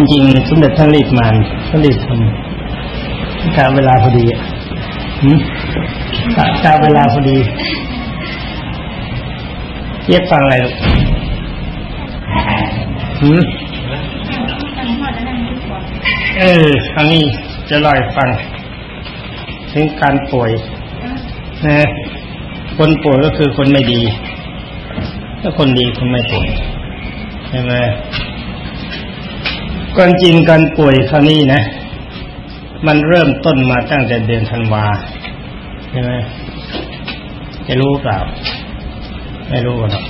ความจริงสมเด็จท่านรีบมาท่านรีบทำกาเวลาพอดีกาเวลาพอดีเรียกฟังอะไรลูกหืมเออครั้งนี้จะเล่าให้ฟัง ถึงการป่วยนะคนป่วยก็คือคนไม่ดี ถ้าคนดีคนไม่ป่วยใช่ไหม ก่อนจริงการป่วยครั้งนี้นะ มันเริ่มต้นมาตั้งแต่เดือนธันวาใช่ไหมจะรู้เปล่า ไม่รู้หรอก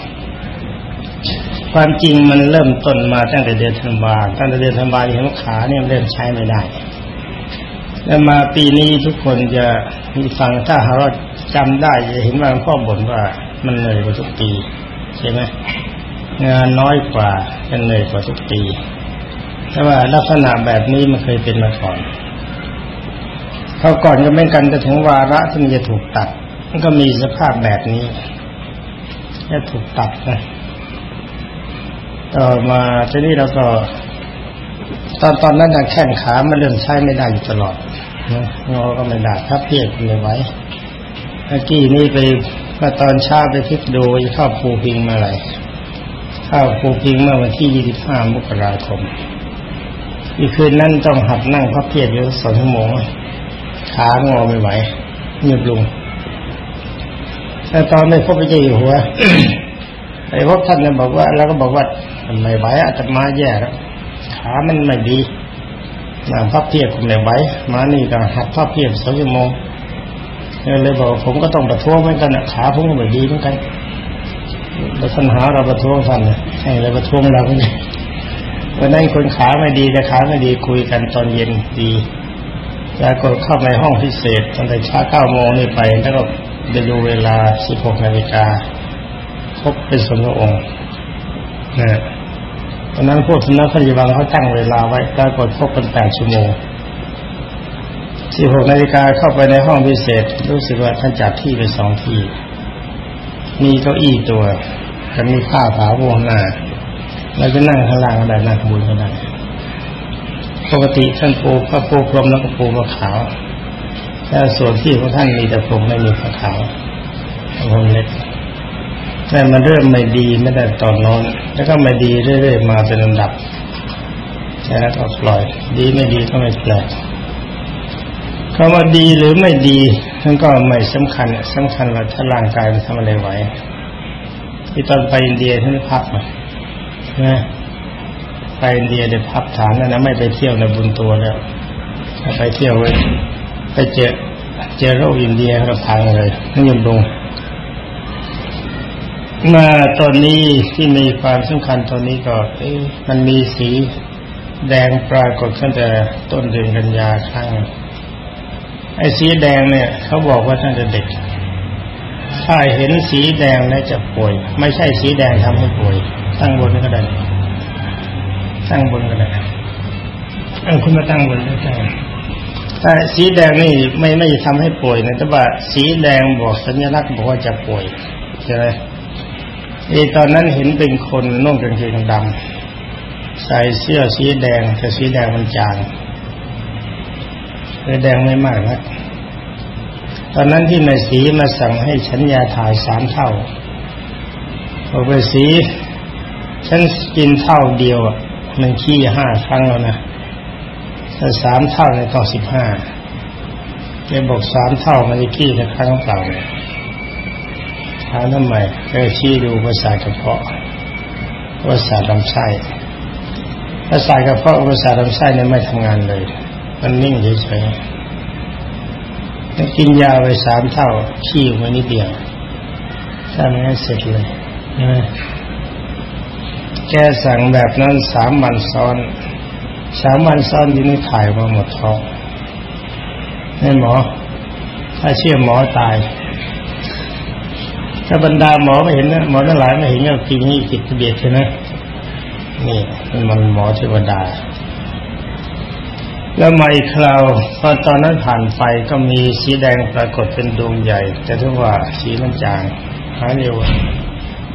ความจริงมันเริ่มต้นมาตั้งแต่เดือนธันวาตั้งแต่เดือนธันวาเห็นว่าขาเนี่ยเริ่มใช้ไม่ได้ แล้วมาปีนี้ทุกคนจะมีฟังถ้าหาว่าจำได้จะเห็นว่าพ่อบ่นว่ามันเหนื่อยกว่าทุกปี ใช่ไหมงานน้อยกว่าจะเหนื่อยกว่าทุกปี แต่ว่าลักษณะแบบนี้มันเคยเป็นมาก่อนเขาก่อนก็ไม่กันจะถึงวาระที่มันจะถูกตัด มันก็มีสภาพแบบนี้จะถูกตัดนะต่อมาทีนี้เราก็ ตอนตอนนั้นแข้งขามันเริ่มใช้ไม่ได้อยู่ตลอดงอก็ไม่ได้ทับเพียกไม่ไหวเมื่อกี้นี่ไปมาตอนเช้าไปพลิกดูเข้าภูพิงมาอะไรเข้าภูพิงเมื่อวันที่ 25 มกราคม อีกคืนนั้นต้องหัดนั่งพับเพียบอยู่สองชั่วโมงขางอไม่ไหวหยุดลงแต่ตอนไม่พบพระเจ้าอยู่หัวไอ้พวกท่านเนี่ยบอกว่าแล้วก็บอกว่ามันไม่ไหวอาตมาแย่แล้วขามันไม่ดีนั่งพับเพียบก็ไม่ไหวมานี่ก็หัดพับเพียบสองชั่วโมงเลยบอกผมก็ต้องประท้วงเหมือนกันขาผมก็ไม่ดีเหมือนกันแล้วปัญหาเราประท้วงท่านให้เราประท้วงเราเนี่ย วันนั้นคนขาไม่ดีแต่ขาไม่ดีคุยกันตอนเย็นดีแล้วก็เข้าในห้องพิเศษตั้งแต่เช้าเก้าโมงนี่ไป แล้วก็ไปดูเวลาสิบหกนาฬิกาพบเป็นสมองค์นะตอนนั้นพวกสำนักพยาบาลเขาตั้งเวลาไว้ปรากฏพบเป็นแปดชั่วโมงสิบหกนาฬิกาเข้าไปในห้องพิเศษ รู้สึกว่าท่านจัดที่ไปสองที่ มีเก้าอี้ตัวกับมีผ้าผาวงหน้า เราจะนั่งข้างล่างก็ได้นั่งข้างบนก็ได้ปกติท่านปูพระปูพรมแล้วก็ปูผ้าขาวแต่ส่วนที่ของท่านมีแต่พรมไม่มีผ้าขาวพรมเล็กแต่มันเริ่มไม่ดีไม่ได้ตอนนอนแล้วก็ไม่ดีเรื่อยๆมาเป็นลำดับแล้วก็ปล่อย ดีไม่ดีก็ไม่แปลกคำว่าดีหรือไม่ดีนั่นก็ไม่สำคัญสำคัญว่าถ้าร่างกายมันทำอะไรไหวที่ตอนไปอินเดียท่านพักมา นะไปอินเดียเดี๋ยวพับฐานนะนะไม่ไปเที่ยวในบุญตัวแล้วไปเที่ยวไว้ไปเจอเจอโรคอินเดียเราพังเลยนั่ยมลงมาตอนนี้ที่มีความสำคัญตอนนี้ก็มันมีสีแดงปรากฏตั้งแต่ต้นเดือนกันยาครั้งไอ้สีแดงเนี่ย เขาบอกว่าตั้งแต่เด็ก ถ้าเห็นสีแดงแล้วจะป่วย ไม่ใช่สีแดงทำให้ป่วย ตั้งบนก็ได้ตั้งบนก็ได้เออคุณมาตั้งบนก็ได้แต่สีแดงนี่ไม่ไม่ทำให้ป่วยนะแต่ว่าสีแดงบอกสัญลักษณ์บอกว่าจะป่วยใช่ไหมไอ้ตอนนั้นเห็นเป็นคนนุ่งกางเกงดำใส่เสื้อสีแดงแต่สีแดงมันจางเลยแดงไม่มากนะตอนนั้นที่นายสีมาสั่งให้ฉันยาถ่ายสามเท่าบอกไปสี ฉันกินเท่าเดียวมันขี้ห้าครั้งแล้วนะถ้าสามเท่าในต้องสิบห้าแกบอกสามเท่ามันจะขี้แค่ครั้งเปล่าเลยถามทำไมก็ชี้ดูภาษากระเพาะภาษาลำไส้ภาษากระเพาะภาษาลำไส้เนี่ยไม่ทำงานเลย มันนิ่งเฉยๆแล้วกินยาไปสามเท่าขี้มานิดเดียวถ้าไม่งั้นเสร็จเลยนะ แกสั่งแบบนั้นสามวันซ้อนสามวันซ้อนที่นี่ถ่ายมาหมดท้องนี่หมอ ถ้าเชื่อหมอตาย ถ้าบรรดาหมอไม่เห็นนะหมอทั้งหลายไม่เห็นก็กินนี่กิดเบียดใช่ไหมนี่มันหมอเทวดา แล้วมาอีกคราวพอตอนนั้นผ่านไปก็มีสีแดงปรากฏเป็นดวงใหญ่ แต่ถ้าว่าสีมันจางหายเร็ว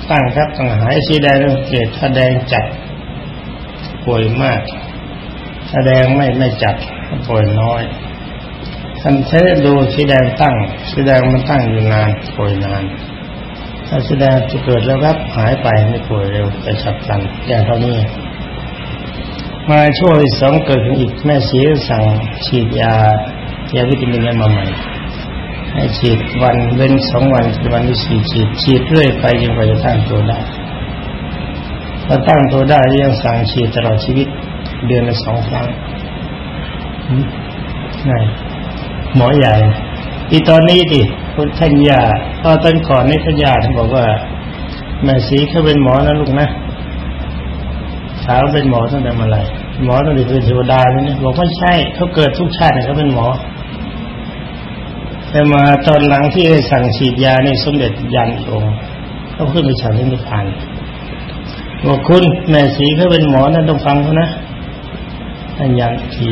ตั้งครับต้องหายสีแดงเกตถ้าแดงจัดป่วยมาก ถ้าแดงไม่ไม่จัดป่วยน้อยท่านใช้ดูสีแดงตั้งสีแดงมันตั้งอยู่นานป่วยนาน ถ้าสีแดงจะเกิดแล้วครับหายไปไม่ป่วยเร็วแต่ฉับพลันอย่างเท่านี้มาช่วยสองเกิดขึ้นอีกแม่สีสั่งฉีดยายาวิตามินมาใหม่ ให้ฉีดวันเว้นสองวันวันที่สี่ฉีดฉีดเรื่อยไปจนกว่าจะตั้งตัวได้พอตั้งตัวได้ยังสั่งฉีดตลอดชีวิตเดือนละสองครั้งไงหมอใหญ่ที่ตอนนี้ดิคุณทัญญาตอนต้นก่อนนี่ทัญญาท่านบอกว่า แม่สีเขาเป็นหมอนะลูกนะสาวเป็นหมอตั้งแต่เมื่อไรหมอตั้งแต่เป็นเทวดาเนี่ยบอกว่ใช่เขาเกิดทุกชาติเขาเป็นหมอ แต่มาตอนหลังที่สั่งฉีดยาในสมเด็จยันองค์เขาขึ้นไปฉันนิพพานบอกคุณแม่สีเขาเป็นหมอนะต้องฟังเขานะท่านยันที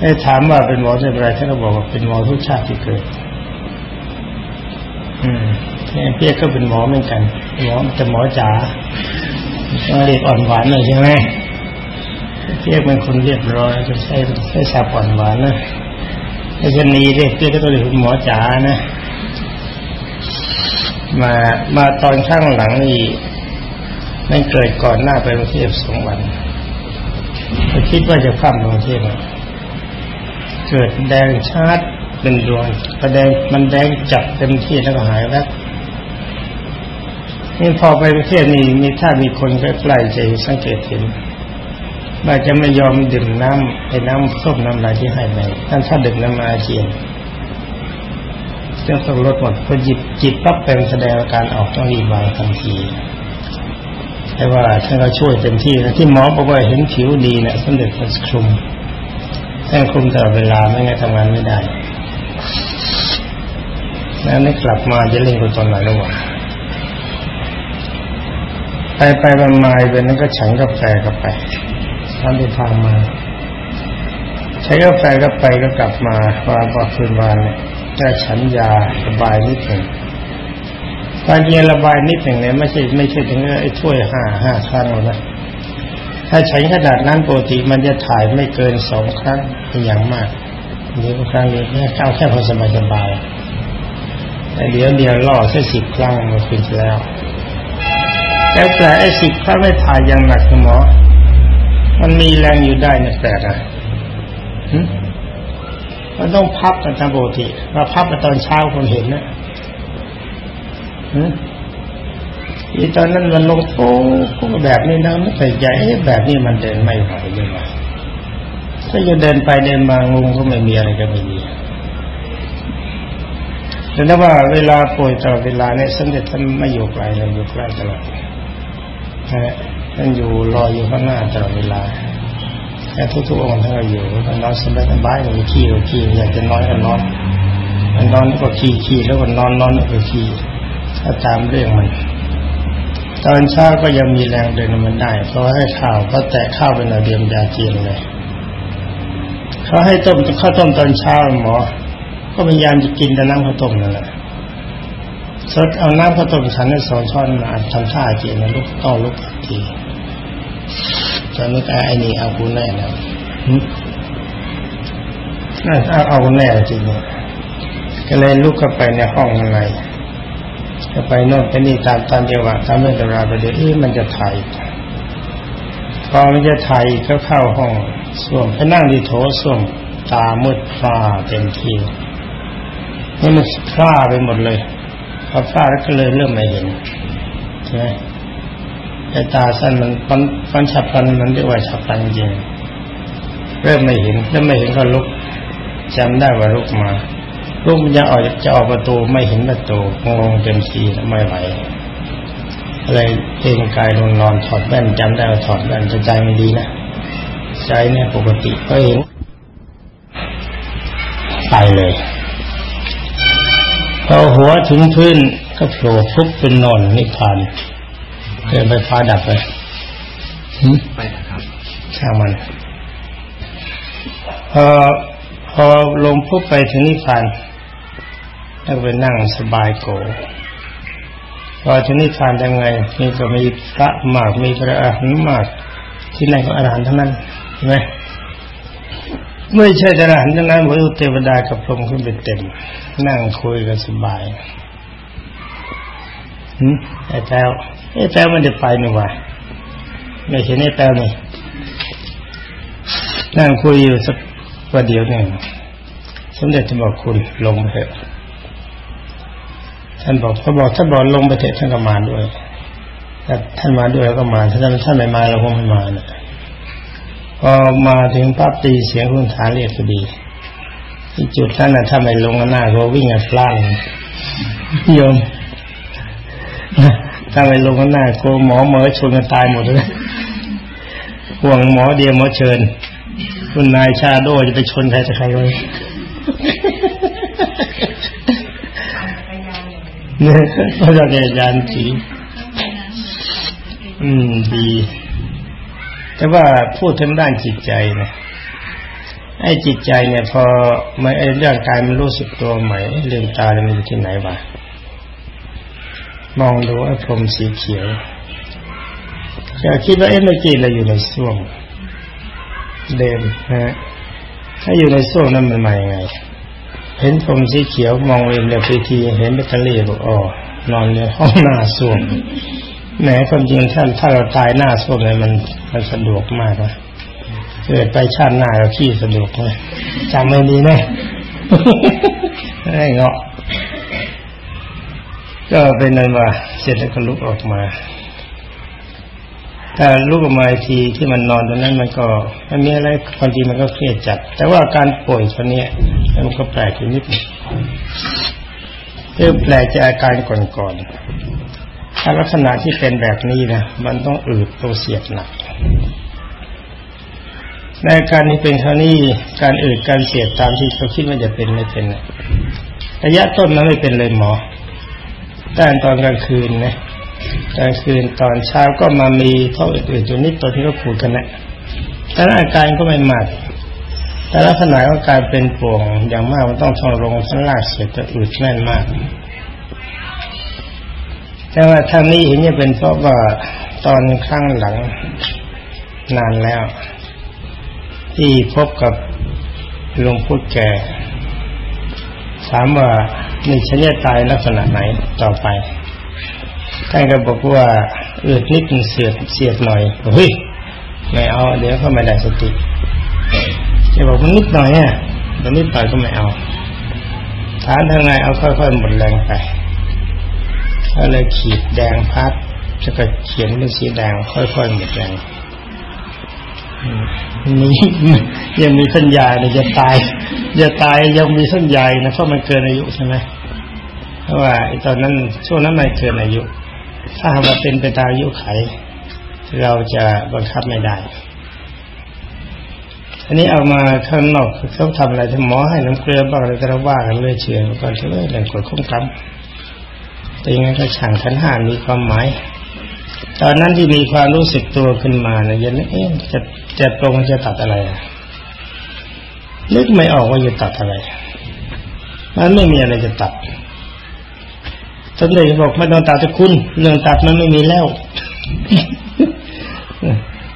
ได้ถามว่าเป็นหมอใช่ไหมท่านก็บอกว่าเป็นหมอทุกชาติที่เกิด อืมเพียกก็เป็นหมอเหมือนกัน หมอแต่หมอจ๋าเรียกอ่อนหวานเลยใช่ไหมเพียกเป็นคนเรียบร้อยจะใช้ใช้สาบอ่อนหวานนะ ไอ้ชนีเรียกเพียกก็ต้องเรียกหมอจ๋านะ มามาตอนข้างหลังนี่ไม่เกิดก่อนหน้าไปกรุงเทพสองวันคิดว่าจะข้ามกรุงเทพเกิดแดงชาร์เป็นดวงแสดงมันแดงจับเต็มที่แล้วก็หายแล้วนี่พอไปประเทศนี้มีถ้ามีคนใกล้ๆจะสังเกตเห็น ว่าจะไม่ยอมดื่มน้ำไอ้น้ำส้มน้ำลายที่ให้ไปท่านถ้าดื่มน้ำมาเจียนจะต้องลดหมดพอจิตจิตปั๊บเป็นแสดงอาการออกต้องรีบวางทันทีแต่ว่าท่านก็ช่วยเต็มที่นะที่หมอบอกว่าเห็นผิวดีเนะี่ยสมเด็จพระคลุมท่านคลุมตลอดเวลาไม่งั้นทำงานไม่ได้แล้วนี่กลับมาจะเล่นกันตอนไหนระหว่างไปไปมามาเป็นนั้นก็ฉันกาแฟกับไป ทำเดินทางมา ใช้กาแฟก็ไปก็กลับมาวันพอคืนวานเนี่ฉันยาระบายนิดหนึ่งตอนเย็นระบายนิดหนึ่งเนี่ยไม่ใช่ไม่ใช่ถึงไอ้ถ้วยห้าห้าครั้งหรอกนะถ้าใช้ขนาดนั้นปกติมันจะถ่ายไม่เกินสองครั้งเป็นอย่างมากนี่ก็ครั้งนี้แค่เข้าแค่พอสบายสบายแต่เดี๋ยวเดียวล่อแค่สิบครั้งมันคืนแล้วแต่แต่ไอ้สิบครั้งไม่ถ่ายอย่างหนักหมอ มันมีแรงอยู่ได้นี่ยแปลกอะมันต้องพับกันตามปกติมาพับมาตอนเช้าคนเห็นนะอีตอนนั้นมันลงโอ้ก็แบบนี้นะไม่ใส่ใจแบบนี้มันเดินไม่ไหวเลยว่ะถ้าจะเดินไปเดินมางงก็ไม่มีอะไรก็ไม่มีแต่ว่าเวลาป่วยตลอดเวลาเนี่ยสมเด็จท่านไม่อยู่ไกลเลยอยู่ใกล้ตลอดนะ ท่านอยู่รออยู่ข้างหน้าตลอดเวลาแต่ทุกๆองค์ท่านก็อยู่ท่านนอนสบายสบายเลยขี้ก็ขี้อยากจะนอนก็นอนมันนอนก็ขี้ขี้แล้วก็นอนนอนก็ขี้ถ้าตามเรื่องมัน ตอนเช้าก็ยังมีแรงเดินมันได้ เพราะให้ข้าวก็แตะข้าวเป็นระเดียมยาจีนเลยเขาให้ต้มข้าวต้มตอนเช้าหมอ ก็พยายามจะกินแต่น้ำข้าวต้มนั่นแหละสดเอาน้ำข้าวต้มฉันให้สองช้อนมาทำท่าจีนนะลุกต้องลุกที ตอนนี้ก็ไอ้นี่เอากูแน่แล้วน่าเอาเอาแน่จริงก็เลยลุกเข้าไปในห้องอะไรก็ไปโน่นไปนี่ตามตามจังหวะตามเรื่องตราไปเดี๋ยวเอ๊ะมันจะถ่ายพอมันจะถ่ายก็เข้าห้องส้วมไปนั่งดีโถส้วมตามืดฟ้าเต็มทีนี่มันฟ้าไปหมดเลยพอฟ้าแล้วก็เลยเริ่มไม่เห็นใช่ไหม ไอ้ตาสั้นมันมันมันฉับพลันมันเรียกว่าฉับพลันจริงเริ่มไม่เห็นเริ่มไม่เห็นก็ลุกจำได้ว่าลุกมาลุกมันจะออกจะออกประตูไม่เห็นประตูงงเต็มทีไม่ไหวอะไรเองกายลงนอนถอดแว่นจำได้ว่าถอดแว่นใจไม่ดีนะใจเนี่ยปกติก็เห็นไปเลยพอหัวถึงพื้นก็โผล่ฟุบเป็นนอนนิพพาน เดินไปฟ้าดับไปไปนะครับช่างมันพอพอลงพุบไปถึงนิพพานแล้วไปนั่งสบายโกพอถึงนิพพานยังไงนี่ก็มีพระมากมีพระอรหันต์มาก ที่นั่นก็อรหันต์ทั้งนั้นใช่ไหมไม่ใช่ทหารทั้งนั้นพระเทวดากับพรหมขึ้นไปเต็ม นั่งคุยกันสบายหืมไอ้แต้ว ไอ้แต้วมันจะไปนี่วะไม่เห็นไอ้แต้วนี่นั่งคุยอยู่สักประเดี๋ยวหนึ่งสมเด็จจะบอกคุณลงไปเถอะท่านบอกเขาบอกท่านบอกลงไปเถอะท่านก็มาด้วยถ้าท่านมาด้วยแล้วก็มาถ้าท่านท่านไม่มาเราคงไม่มาเนี่ยพอมาถึงปั๊บตีเสียงคุณฐานเรียกพอดีที่จุดนั้นนะถ้าไม่ลงหน้าก็วิ่งกันพลาดโยม ถ้าไม่ลงหน้าโกหมอเหมอชนกันตายหมดเลยห่วงหมอเดียวหมอเชิญ คุณนายชาโดจะไปชนใครจะใครเลยเนี่ยเขาจะเรียนยานผีอืมดี แต่ว่าพูดถึงด้านจิตใจนะไอ้จิตใจเนี่ย พอไม่ไอ้เรื่องกายมันรู้สึกตัวใหม่เรื่องตาเนี่ยมันอยู่ที่ไหนวะ มองดูไอ้พรมสีเขียวจะคิดว่าเอ๊ะเมื่อกี้เราอยู่ในส้วมเดิมนะฮะถ้าอยู่ในส้วมนั้นมันมาอย่างไง เห็นพรมสีเขียวมองเองเดี๋ยวไปทีเห็นเบตเตอรี่บอกอ๋อนอนในห้องหน้าส้วมแหมความจริงท่านถ้าเราตายหน้าส้วมเนี่ยมันมันสะดวกมากนะเกิดไปชาติหน้าเราขี้สะดวกเลยจำไม่ดีน่ไอ้เงาะ ก็เป็นนั้นว่าเสร็จแล้วก็ลุกออกมาแต่ลุกออกมาทีที่มันนอนตรงนั้นมันก็มันมีอะไรความจริงมันก็เครียดจัด แต่ว่าการป่วยคนนี้มันก็แปลกนิดนึงเรื่องแปลกจากอาการก่อนๆถ้าลักษณะที่เป็นแบบนี้นะมันต้องอืดตัวเสียดหนักในการนี้เป็นคราวนี้การอืดการเสียดตามที่เขาคิดว่าจะเป็นไม่เป็นระยะต้นมันไม่เป็นเลยหมอ แต่ตอนกลางคืนนะกลางคืนตอนเช้าก็มามีท้องอื่นๆอยู่นิดตัวที่เขาพูดกันนะแต่อาการก็ไม่มากแต่ลักษณะก็กายเป็นป่วงอย่างมากมันต้องทองลงชั้นล่างเสียจะอืดแน่นมาก แต่ว่าทางนี้เห็นจะเป็นเพราะว่าตอนข้างหลังนานแล้ว ที่พบกับหลวงพุทธแก่ถามว่า นี่ฉันจะตายลักษณะไหนต่อไปท่านก็บอกว่าอืดนิดเสียดเสียดหน่อยเฮ้ยไม่เอา เดี๋ยวก็ไม่ได้สติจะบอกมันนิดหน่อยเนี่ยมันนิดหน่อยก็ไม่เอาฐานทางไงเอาค่อยๆหมดแรงไปก็เลยขีดแดงพัดจะก็เขียนเป็นสีแดงค่อยๆหมดแรง นี่ยังมีสัญญาเนี่ยจะตายจะตายยังมีสัญญานะเพราะมันเกินอายุใช่ไหมเพราะว่าตอนนั้นช่วงนั้นมันเกินอายุ ถ้าหากว่าเป็นไปตามอายุไข เราจะบังคับไม่ได้อันนี้เอามาข้างนอกเขาทำอะไรถ้าหมอให้น้ำเกลือบ้างอะไรก็ว่ากันเลยเชื่อก่อนเชื่อแหล่งกดคุ้มกำแต่ยังไงก็ช่างขันห้ามีความหมาย ตอนนั้นที่มีความรู้สึกตัวขึ้นมาเนี่ยยันเอ๊ะจะจะตรงจะตัดอะไรนึกไม่ออกว่าจะตัดอะไร มันไม่มีอะไรจะตัดท่านเลยบอกไม่ต้องตัดจะคุณ เรื่องตัดมันไม่มีแล้ว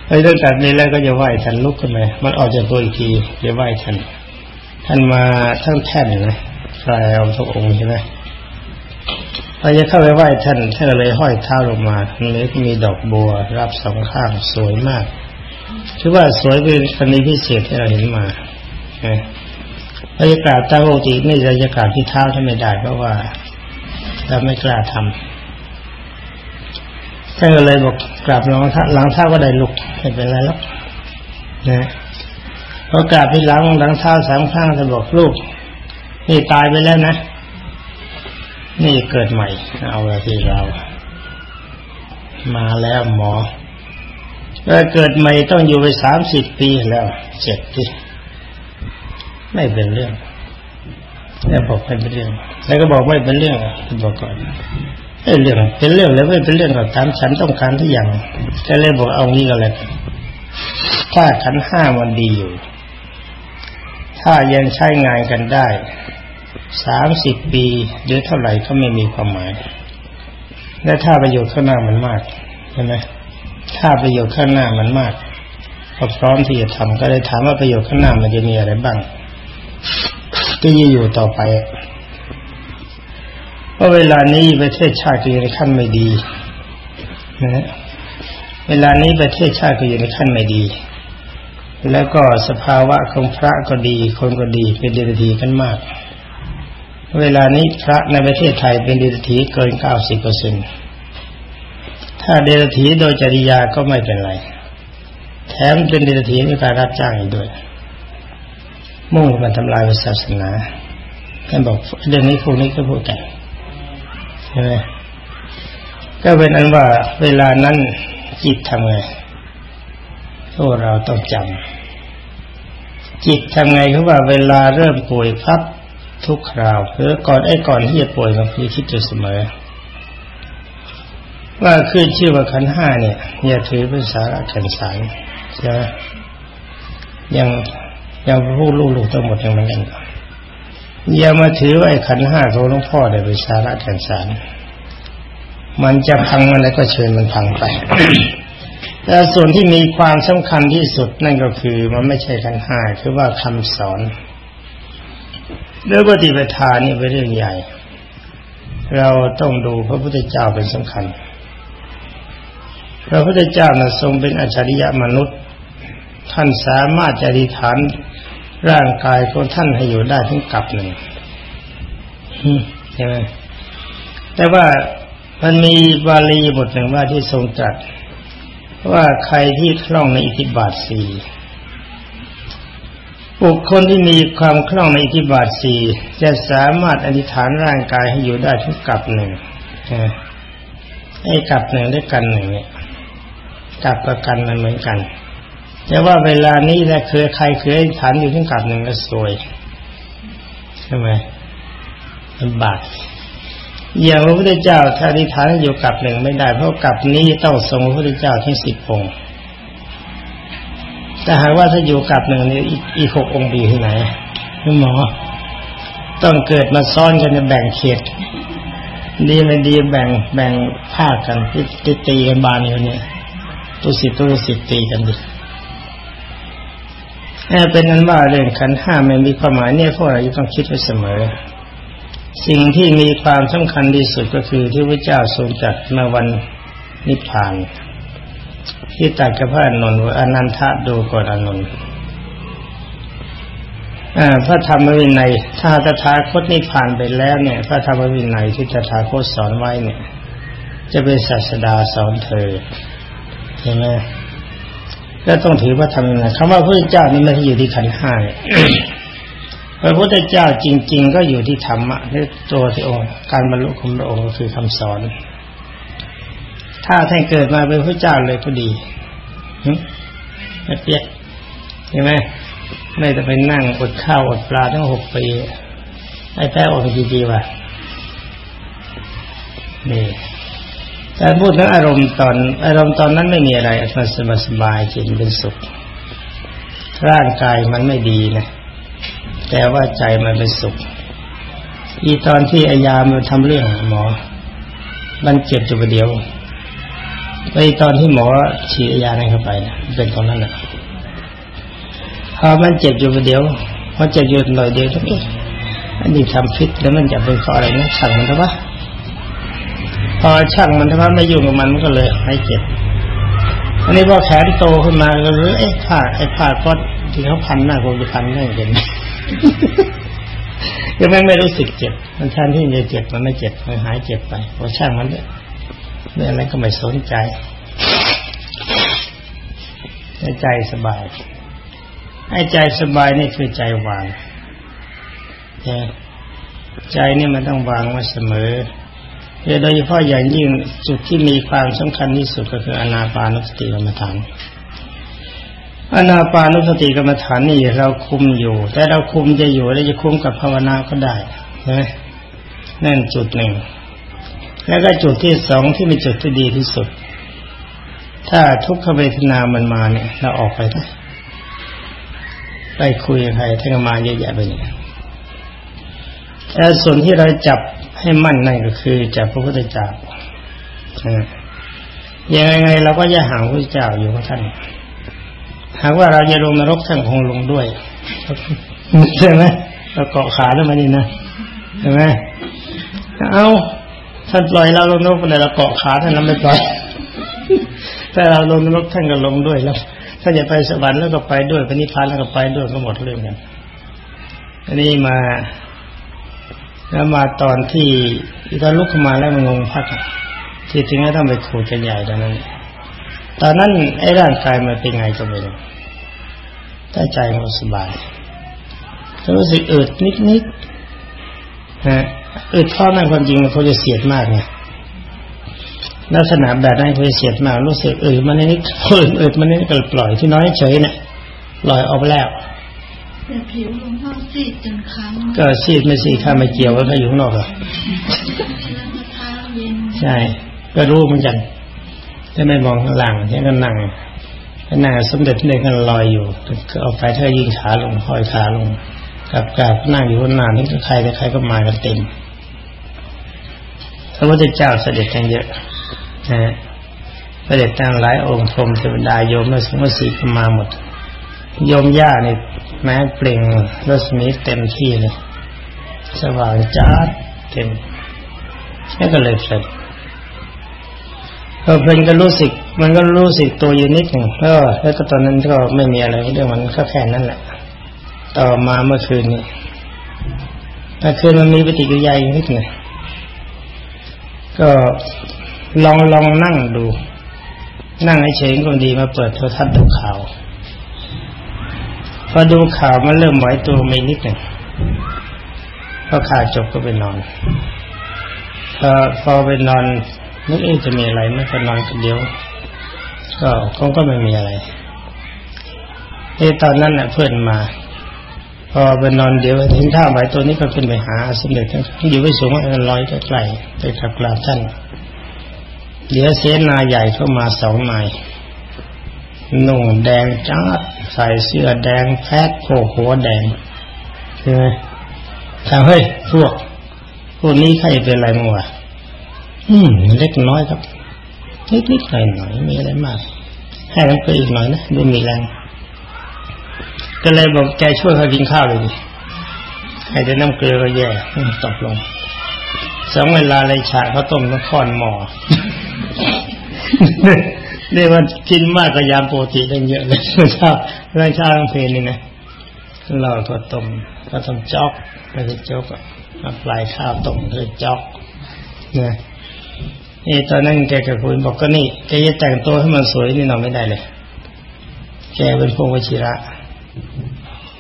ไอ้เรื่องตัดมีแล้วก็จะไหว้ท่านลุกขึ้นมามันออกจากตัวอีกทีจะไหว้ท่านท่านมาทั้งแท่นนะใส่เอาทุกองค์ใช่ไหม พอจะเข้าไปไหว้ท่านท่านเลยห้อยเท้าลงมาเลยมีดอกบัว รับสองข้างสวยมากคือว่าสวยเป็นคณีพิเศษที่เราเห็นมาบรรยากาศตามปกตินี่บรรยากาศที่เท้าท่านไม่ได้เพราะว่าเราไม่กล้าทำท่านก็เลยบอกกราบหลังท่าหลังเท้าก็ได้ลุกไม่เป็นไรแล้วนะพอกราบที่หลังหลังเท้าสามข้างท่านบอกลูกนี่ตายไปแล้วนะ นี่เกิดใหม่ เอาละที่เรา มาแล้วหมอถ้าเกิดใหม่ต้องอยู่ไปสามสิบปีแล้วเจ็ดปีไม่เป็นเรื่องแล้วบอกไม่เป็นเรื่องแล้วก็บอกไม่เป็นเรื่องบอกก่อนไอ้เรื่องเป็นเรื่องแล้วไม่เป็นเรื่องก็ตามฉันต้องการทุกอย่างก็เลยบอกเอางี้ก็แล้วถ้าขันห้ามันดีอยู่ ถ้ายังใช้งานกันได้ สามสิบปีหรือเท่าไหร่ก็ไม่มีความหมาย และถ้าประโยชน์ข้างหน้ามันมากใช่ไหมถ้าประโยชน์ข้างหน้ามันมากก็พร้อมที่จะทำก็เลยถามว่าประโยชน์ข้างหน้ามันจะมีอะไรบ้างที่จะอยู่ต่อไปเพราะเวลานี้ประเทศชาติอยู่ในขั้นไม่ดีนะเวลานี้ประเทศชาติก็อยู่ในขั้นไม่ดี แล้วก็สภาวะของพระก็ดี คนก็ดีเป็นเดรัจฉีกันมาก เวลานี้พระในประเทศไทยเป็นเดรัจฉีเกินเก้าสิบเปอร์เซ็นถ้าเดรัจฉีโดยจริยาก็ไม่เป็นไร แถมเป็นเดรัจฉีในการรับจ้างอีกด้วย มุ่งมันทำลายศาสนาท่านบอกเรื่องนี้พวกนี้ก็พูดกันใช่ไหมก็เป็นอันว่าเวลานั้นจิตทำไงพวกเราต้องจำจิตทำไงคือว่าเวลาเริ่มป่วยพับ ทุกคราวหรือก่อนไอ้ก่อนที่จะป่วยมันคือคิดอยู่เสมอ ว่าขึ้นชื่อว่าขันห้าเนี่ยอย่าถือเป็นสาระแก่นสารใช่ไหมยังยังพูดลูกๆทั้งหมดยังเหมือนกันอย่ามาถือว่าไอ้ขันห้าของหลวงพ่อได้เป็นสาระแก่นสารมันจะพังอะไรก็เชิญมันพังไปแต่ส่วนที่มีความสำคัญที่สุดนั่นก็คือมันไม่ใช่ขันห้าคือว่าคำสอน เรื่องปฏิปทานนี่เป็นเรื่องใหญ่ เราต้องดูพระพุทธเจ้าเป็นสำคัญ พระพุทธเจ้านะทรงเป็นอัจฉริยะมนุษย์ ท่านสามารถจะดิฐานร่างกายของท่านให้อยู่ได้ถึงกับหนึ่งใช่ไหมแต่ว่ามันมีบาลีบทหนึ่งว่าที่ทรงตรัสว่าใครที่คล่องในอิทธิบาทสี่ บุคคลที่มีความคล่องในอิทธิบาทสี่จะสามารถอธิษฐานร่างกายให้อยู่ได้ทุกกับหนึ่งไอ้กับหนึ่งด้วยกันหนึ่งเนี่ยกับกับกันมันเหมือนกัน แต่ว่าเวลานี้ถ้าเคยใครเคยอธิษฐานอยู่ที่กับหนึ่งก็สวยใช่ไหมลำบากอย่างพระพุทธเจ้าถ้าอธิษฐานอยู่กับหนึ่งไม่ได้ เพราะกับนี้ต้องทรงพระพุทธเจ้าที่สิบองค์ แต่หากว่าถ้าอยู่กับหนึ่งนี้อีกหกองค์อยู่ที่ไหนคุณหมอ ต้องเกิดมาซ้อนกันจะแบ่งเขต ดีไม่ดีแบ่งแบ่งภาคกันตีตีกันบานอยู่เนี่ยตัวสิบตัวสิบตีกันดิเป็นนั้นว่าเรื่องขันห้าไม่มีความหมายเนี่ยพวกเราต้องคิดไว้เสมอ สิ่งที่มีความสำคัญที่สุดก็คือที่พระเจ้าทรงจัดมาวันนิพพาน ที่ตัดกับพระอนนท์ว่าอนันทะดูก่อนอนนท์พระธรรมวินัย ถ้าตถาคตนิพพานไปแล้วเนี่ย พระธรรมวินัยที่ตถาคตสอนไว้เนี่ย จะเป็นศาสดาสอนเธอเห็นไหมก็ต้องถือว่าทำยังไงคำว่าพระเจ้านี่ไม่ใช่อยู่ที่ขันห้าเนี่ยพระพุทธเจ้าจริง ๆ ก็อยู่ที่ธรรมะที่ตัวที่องค์การบรรลุของพระองค์คือคำสอน ถ้าท่านเกิดมาเป็นพระเจ้าเลยก็ดีไม่เปียกใช่ไหมไม่จะไปนั่งอดข้าวอดปลาทั้งหกปีไอ้แป้อดกี่ปีวะนี่แต่พูดถึงอารมณ์ตอน อารมณ์ตอนนั้นไม่มีอะไรมันสบายสบายจิตเป็นสุข ร่างกายมันไม่ดีนะ แต่ว่าใจมันเป็นสุข อีตอนที่อายามันทำเรื่องหมอ มันเจ็บจุดเดียว ไปตอนที่หมอฉีดยาให้เข้าไปนะเป็นตอนนั้นนะพอมันเจ็บอยู่เดียวพอเจ็บอยู่หน่อยเดียวทุกทีอันนี้ทำพิษแล้วมันจะเป็นข้ออะไรนะสั่งมันเถอะวะพอช่างมันถ้าไม่ยุ่งกับมันมันก็เลยให้เจ็บอันนี้พอแขนโตขึ้นมาก็รู้ไอ้ผ้าไอ้ผ้าก็ที่เขาพันหน้าคงจะพันไม่เห็นยังไม่ไม่รู้สึกเจ็บ มันแทนที่จะเจ็บมันไม่เจ็บมันหายเจ็บไปพอช่างมันเนี่ย เรื่องอะไรก็ไม่สนใจใจสบาย ให้ใจสบายนี่คือใจวาง ใจนี่มันต้องวางไว้เสมอโดยเฉพาะอย่างยิ่งจุดที่มีความสำคัญที่สุดก็คืออนาปานสติกรรมฐานอนาปานุสติกรรมฐานนี่เราคุมอยู่ แต่เราคุมจะอยู่แล้วจะคุมกับภาวนาก็ได้ใช่ไหมนั่นจุดหนึ่ง แล้วก็จุดที่สองที่มีจุดที่ดีที่สุด ถ้าทุกขเวทนามันมาเนี่ย เราออกไปได้ไปคุยกับใครทั้งมาเยอะแยะไปเนี่ยแต่ส่วนที่เราจับให้มั่นนั่นก็คือจับพระพุทธเจ้ายังไงเราก็จะห่างพระพุทธเจ้าอยู่กับท่านหากว่าเราจะลงนรกท่านคงลงด้วยใช่ไหมเราเกาะขาแล้วมานี่นะใช่ไหมเอา ท่านปล่อยเราลงนรกไปเลยเราเกาะขาท่านเราไม่ปล่อยถ้าเราลงนรกท่านก็ลงด้วยแล้วถ้าจะไปสวรรค์แล้วก็ไปด้วยไปนิพพานแล้วก็ไปด้วยก็หมดเรื่องกันอันนี้มา แล้วมาตอนที่ตอนลุกขึ้นมาแล้วมันงงพักที่ถึงให้ต้องไปขูดกันใหญ่ตอนนั้น ตอนนั้นไอ้ร่างกายมันเป็นไงก็ไม่รู้แต่ใจมันสบายรู้สึกอึดนิดๆนะ อึดท้อนั่นความจริงมันเขาจะเสียดมากไงลักษณะแบบนั้นเขาจะเสียดมากรู้สึกอึดมันนิดอึดอึดมันนิดก็ปล่อยที่น้อยเฉยเนี่ยปล่อยออกไปแล้วแต่ผิวหลวงพ่อซีดจนค้ำก็ซีดไม่ซีดข้าไม่เกี่ยวว่าเขาอยู่ข้างนอกหรอกแล้วก็เท้าเย็นใช่ ก็รู้เหมือนกันถ้าไม่มองข้างล่างฉันก็นั่งก็นั่งสมเด็จเด็กกันลอยอยู่ก็เอาไปเธอยิงขาลงคอยขาลงกับกาบนั่งอยู่ข้างหน้านี่ก็ใครแต่ใครก็มากันเต็มพ ระพุทธเจ้าเสด็จกันเยอะนะเสด็จตั้งหลายองค์พรมเทวดาโยมและสมศรีก็มาหมด โยมย่าเนี่ยแม้เปล่งรัศมีเต็มที่เลยสว่างจ้าเต็มแค่ก็เลยเพลินพอเพลินก็รู้สึก มันก็รู้สึกตัวอยู่นิดหนึ่งเออแล้วก็ตอนนั้นก็ไม่มีอะไรเรื่องมันก็แค่นั้นแหละ ต่อมาเมื่อคืนนี้เมื่อคืนมันมีปฏิกิริยาอีกนิดหนึ่ง ก็ลองลองนั่งดู นั่งเฉยๆก็ดีมาเปิดโทรทัศน์ดูข่าว พอดูข่าวมันเริ่มไหวตัวไม่นิดหนึ่งพอข่าวจบก็ไปนอนพอพอไปนอนนึกเอ๊จะมีอะไรไม่ก็นอนกันเดียว ก็คงก็ไม่มีอะไรไอ้ตอนนั้นน่ะเพื่อนมา พอไปนอนเดี๋ยวถึงท่าไหวตัวนี้ก็ขึ้นไปหาสมเด็จอยู่ไว้สูงว่าลอยใกล้ๆไปขับกราบท่านเดี๋ยวเสนาใหญ่เข้ามาสองนายนุ่งแดงจ้าดใส่เสื้อแดงแพทโผหัวแดงใช่ไหมถามเฮ้ยพวกพวกนี้ใครเป็นอะไรมั้งวะอืม เล็กน้อยครับนิดนิดหน่อยหน่อยไม่มีอะไรมาก ให้มันไปอีกหน่อยนะดูมีแรง ก็เลยบอกแกช่วยเขากินข้าวเลยดิให้แต่น้ำเกลือก็แย่ตกลงสองเวลาเลยฉาเขาต้มน้ำข้อนหมอเรียกว่ากินมากก็ยามปกติได้เยอะเลยเมื่อเช้าเมื่อเช้าทั้งเพลนนี่นะเราก็ต้มก็ต้มจอกไม่ใช่จอกอะปลายข้าวต้มคือจอกเนี่ยนี่ตอนนั้นแกกับคุณบอกก็นี่แกจะแต่งตัวให้มันสวยนี่เราไม่ได้เลย แกเป็นพวกวชิระ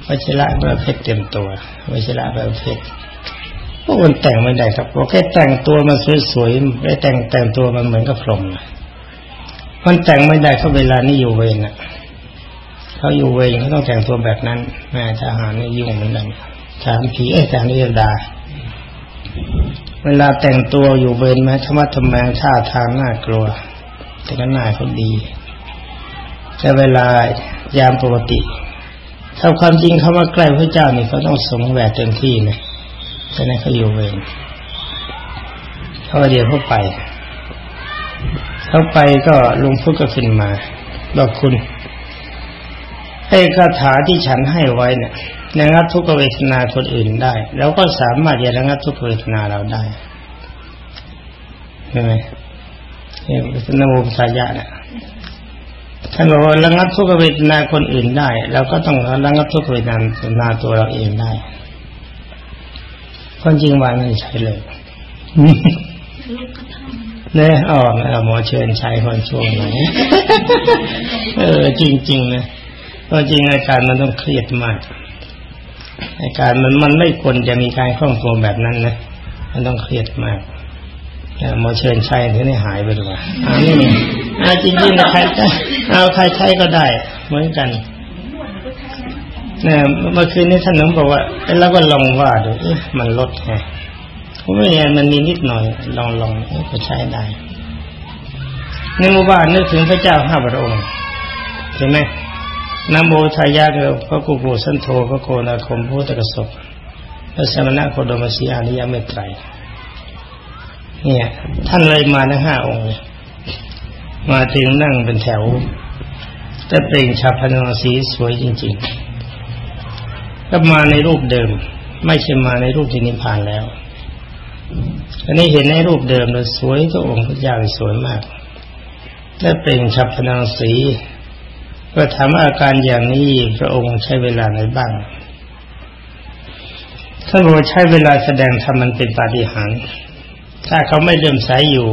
วชิระประเภทเต็มตัววชิระประเภทพวกมันแต่งไม่ได้ครับพอแค่แต่งตัวมันสวยๆไอ้แต่งแต่งตัวมันเหมือนกับพรหมมันแต่งไม่ได้เขาเวลานี่อยู่เวรน่ะเขาอยู่เวรเขาต้องแต่งตัวแบบนั้นแม่ทหารนี่ยุ่งเหมือนกันถามผีไอ้ทหารนิยดา เวลาแต่งตัวอยู่เวรแม้ธรรมะธรรมงท่าทางน่ากลัว แต่ก็น้าเขาดี แต่เวลายามปกติ ถ้าความจริงเขามาใกล้พระเจ้านี่เขาต้องสงแหวกเต็มที่นะแต่นั้นเขาอยู่เวรเขาเดียวเขาไป เขาไปก็ลุงพุทธก็ขึ้นมาบอกคุณไอ้คาถาที่ฉันให้ไว้เนี่ยระงับทุกเวทนาคนอื่นได้แล้วก็สามารถจะระงับทุกเวทนาเราได้ใช่ไหมเนี่นโมพุทธายะเนี่ย ท่านบอกว่าระงับทุกขเวทนาคนอื่นได้เราก็ต้องระงับทุกขเวทนาตัวเราเองได้ความจริงวางไม่ใช่เลยเนี่ยอ๋อหมอเชิญใชัยคนช่วงไหนเออ จริง ๆ นะก็จริงอาการมันต้องเครียดมากอาการมันมันไม่ควรจะมีการคล่องตัวแบบนั้นนะมันต้องเครียดมากหมอเชิญใชัยถึงได้หายไปหรือเปล่าอันนี้อ่าจริงๆนะใครก็ เอาใครใช้ก็ได้ เหมือนกันเนี่ยเมื่อคืนนี้ท่านน้องบอกว่าแล้วก็ลองว่าดูเอ๊ะมันลดไงผมไม่เห็นมันมีนิดหน่อย ลองลองก็ใช้ได้ในหมู่บ้านนึกถึงพระเจ้าห้าพระองค์ใช่ไหมนโมทายาเกพระกุกุสันโธพระโกนาคมพุทธกสบพระสมณะโคดมสีอานิยเมตไตรเนี่ย ท่านเลยมาทั้งห้าองค์เลย มาถึงนั่งเป็นแถวแต่เปล่งฉับพลันสีสวยจริงๆก็มาในรูปเดิม ไม่ใช่มาในรูปที่นิพพานแล้วอันนี้เห็นในรูปเดิมเลยสวยตัวองค์พระเจ้าสวยมากและเปล่งฉับพลังสีก็ถามอาการอย่างนี้พระองค์ใช้เวลาไหนบ้างท่านบอกใช้เวลาแสดงธรรมมันเป็นปาฏิหาริย์ถ้าเขาไม่เลื่อมใสอยู่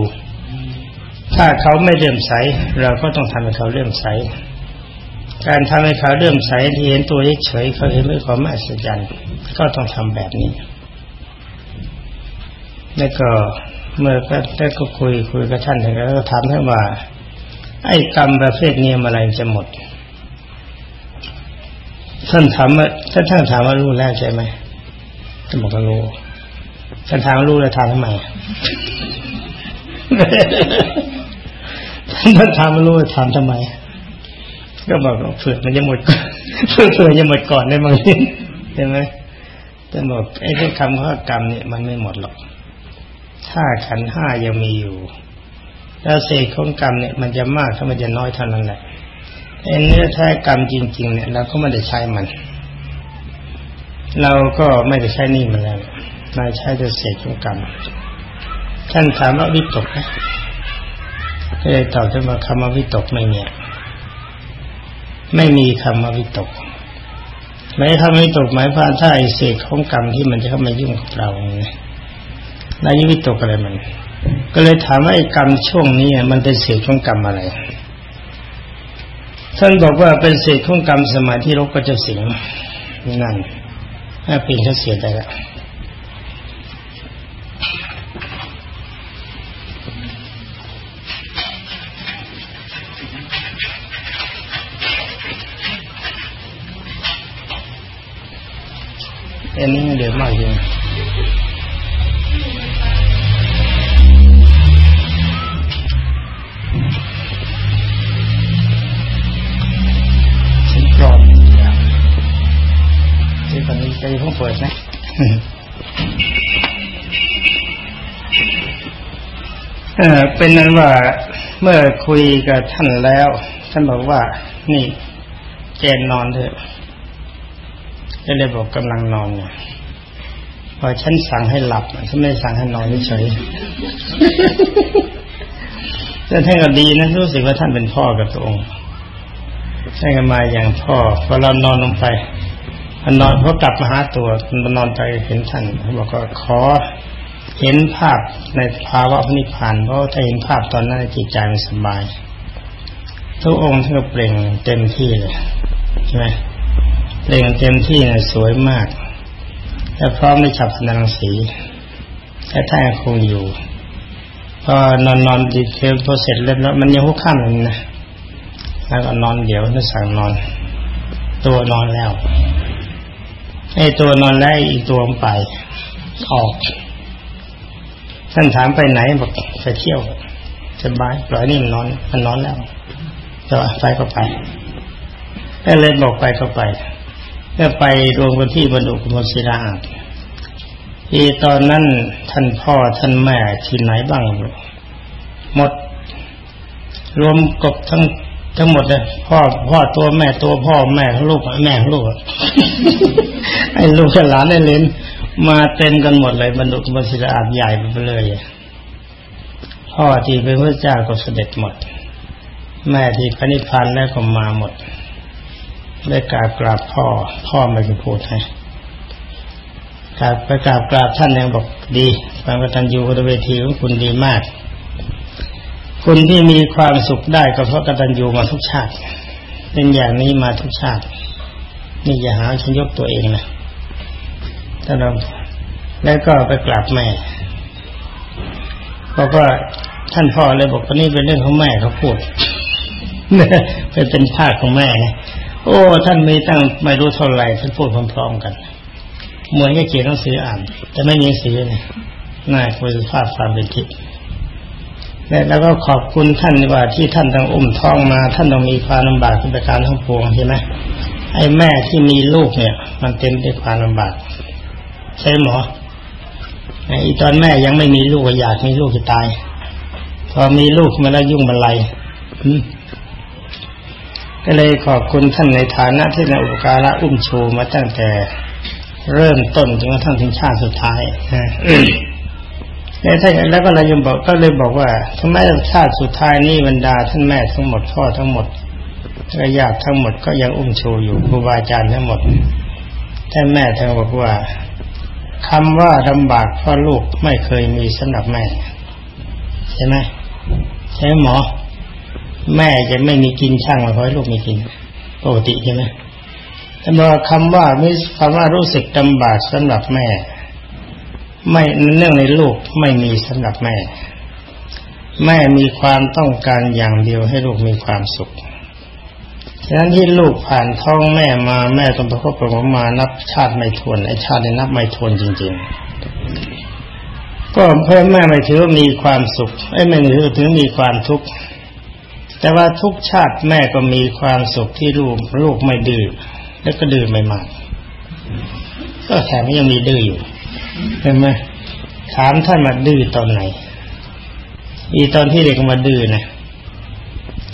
ถ้าเขาไม่เลื่อมใส เราก็ต้องทำให้เขาเลื่อมใส การทำให้เขาเลื่อมใสที่เห็นตัวเฉยเขาเห็นด้วยความอัศจรรย์ก็ต้องทำแบบนี้ แล้วก็เมื่อก็ได้ก็คุยคุยกับท่านแล้วก็ถามท่านว่า ไอ้กรรมประเภทนี้เมื่อไรจะหมด ท่านถามว่าท่านท่านถามว่ารู้แล้วใช่ไหมท่านบอกว่ารู้ท่านถามรู้แล้วถามทำไม ท่านถามรู้ถามทำไม ก็บอกเผื่อมันจะหมดเผื่อเผื่อจะหมดก่อนได้มั้งใช่ไหมท่านบอกไอ้ที่คำว่ากรรมเนี่ยมันไม่หมดหรอก ถ้าขันห้ายังมีอยู่แล้วเศษของกรรมเนี่ยมันจะมากถ้ามันจะน้อยเท่านั้นแหละไอ้เนื้อแท้กรรมจริง ๆ เนี่ยเราก็ไม่ได้ใช้มัน เราก็ไม่ได้ใช้นี่มันแล้วนายใช้แต่เศษของกรรมท่านถามว่าวิตกไหม ก็เลยตอบท่านว่าคำว่าวิตกไม่มีไม่มีคำว่าวิตกไม่ทำวิตกหมายความถ้าไอเศษของกรรมที่มันจะเข้ามายุ่งกับเราเนี่ยนายวิตกอะไรมัน ก็เลยถามว่าไอ้กรรมช่วงนี้มันเป็นเศษของกรรมอะไรท่านบอกว่าเป็นเศษของกรรมสมัยที่รกก็จะสิงนั่นถ้าเป็นเขาเสียได้ล้ว อันนี้เดือดมากจริงฉันกรอบที่ตอนนี้ใจเพิ่งเปิดนะเออเป็นนั้นว่าเมื่อคุยกับท่านแล้ว ท่านบอกว่า นี่แกนนอนเถอะ ก็เลยบอกกำลังนอนพอฉันสั่งให้หลับฉันไม่สั่งให้นอนเฉยแต่ท่านก็ดีนะรู้สึกว่าท่านเป็นพ่อกับตัวองค์ท่านก็มาอย่างพ่อพอเรานอนลงไปพอนอนพอกลับมาหาตัวมันนอนไปเห็นท่านเขาบอกว่าขอเห็นภาพในภาวะพนิพพานเพราะถ้าเห็นภาพตอนนั้นจิตใจมันสบาย ทุกองค์ท่านก็เปล่งเต็มที่เลยใช่ไหม เล่งเต็มที่นะสวยมาก และพร้อมได้ฉับพลังสีแต่ท่านคงอยู่พอนอนนอนดีเทลพอเสร็จแล้วมันยังหุกข้ามเลยนะแล้วก็นอนเดี๋ยวนึกสั่งนอน ตัวนอนแล้วไอ้ตัวนอนแล้วอีกตัวไป ออก ท่านถามไปไหนบอกไปเที่ยวสบายปล่อยนี่มันนอนมันนอนแล้วจะไปก็ไปก็เลยบอกไปก็ไป ก็ไปรวมกันที่บรรดุกมศิราที่ตอนนั้นท่านพ่อท่านแม่ที่ไหนบ้างหมด รวมกบทั้งทั้งหมดเลยพ่อพ่อตัวแม่ตัวพ่อแม่ลูกแม่ลูกไอ้ลูกหลานไอ้เลนมาเต็มกันหมดเลยบรรดุกมศิราใหญ่ไปเลยพ่อที่เป็นพระเจ้าก็เสด็จหมด แม่ที่พระนิพพานแล้วก็มาหมด ได้กราบกราบพ่อ พ่อไม่ได้พูดให้กราบไปกราบกราบท่านยังบอกดีความกตัญญูกตเวทีของคุณดีมาก คุณที่มีความสุขได้ก็เพราะกตัญญูมาทุกชาติ เป็นอย่างนี้มาทุกชาติ นี่อย่าหาฉันยกตัวเองนะท่านเราแล้วก็ไปกราบแม่บอกว่าท่านพ่อเลยบอกว่านี่เป็นเรื่องของแม่เขาพูดเป็นเป็นภาคของแม่นะ โอ้ ท่านมีตั้งไม่รู้เท่าไหร่ท่านพูดพร้อมๆกัน เหมือนกับเขียนหนังสืออ่าน แต่ไม่มีสือเนี่ยน่าคุยภาพความเป็นทิพย์แล้วก็ขอบคุณท่านว่าที่ท่านต้องอุ้มท้องมา ท่านต้องมีความลำบากเป็นประการทั้งปวงใช่ไหมไอ้แม่ที่มีลูกเนี่ย มันเต็มด้วยความลำบาก ใช่หมอไอ้ตอนแม่ยังไม่มีลูกก็อยากมีลูกจะตาย พอมีลูกมาแล้วยุ่งบันไลก็ ก็เลยขอบคุณท่านในฐานะที่ในอุปการะอุ้มชูมาตั้งแต่เริ่มต้นจนกระทั่งถึงชาติสุดท้ายนะแล้วท่านแล้วก็เลยยังบอกก็เลยบอกว่าทำไมชาติสุดท้ายนี้บรรดาท่านแม่ทั้งหมดพ่อทั้งหมดและญาติทั้งหมดก็ยังอุ้มชูอยู่ครูบาอาจารย์ทั้งหมดท่านแม่ท่านบอกว่าคำว่าลำบากเพ่อลูกไม่เคยมีสำหรับแม่ใช่ไหมใช่ไหมหมอ แม่จะไม่มีกินช่างมาเพราะให้ลูกมีกินปกติใช่ไหมแต่บอคำว่ามีคำว่ารู้สึกลำบากสำหรับแม่ ไม่เนื่องในลูกไม่มีสำหรับแม่ แม่มีความต้องการอย่างเดียวให้ลูกมีความสุขฉะนั้นที่ลูกผ่านท้องแม่มาแม่ต้องประคบประงมมานับชาติไม่ทวนไอชาตินี้นับไม่ทวนจริง ๆ ก็เพิ่มแม่ไม่ถือว่ามีความสุขไอ้ไม่ถือถึงมีความทุกข์ แต่ว่าทุกชาติแม่ก็มีความสุขที่ลูกลูกไม่ดื้อแล้วก็ดื้อไม่มากก็แถมยังมีดื้ออยู่เห็นไหมถามท่านมาดื้อตอนไหน อีตอนที่เด็กมาดื้อนะ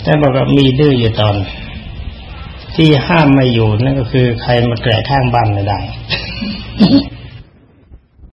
แต่บอกว่ามีดื้ออยู่ตอน ที่ห้ามไม่อยู่นั่นก็คือใครมาแกะข้างบ้านไม่ได้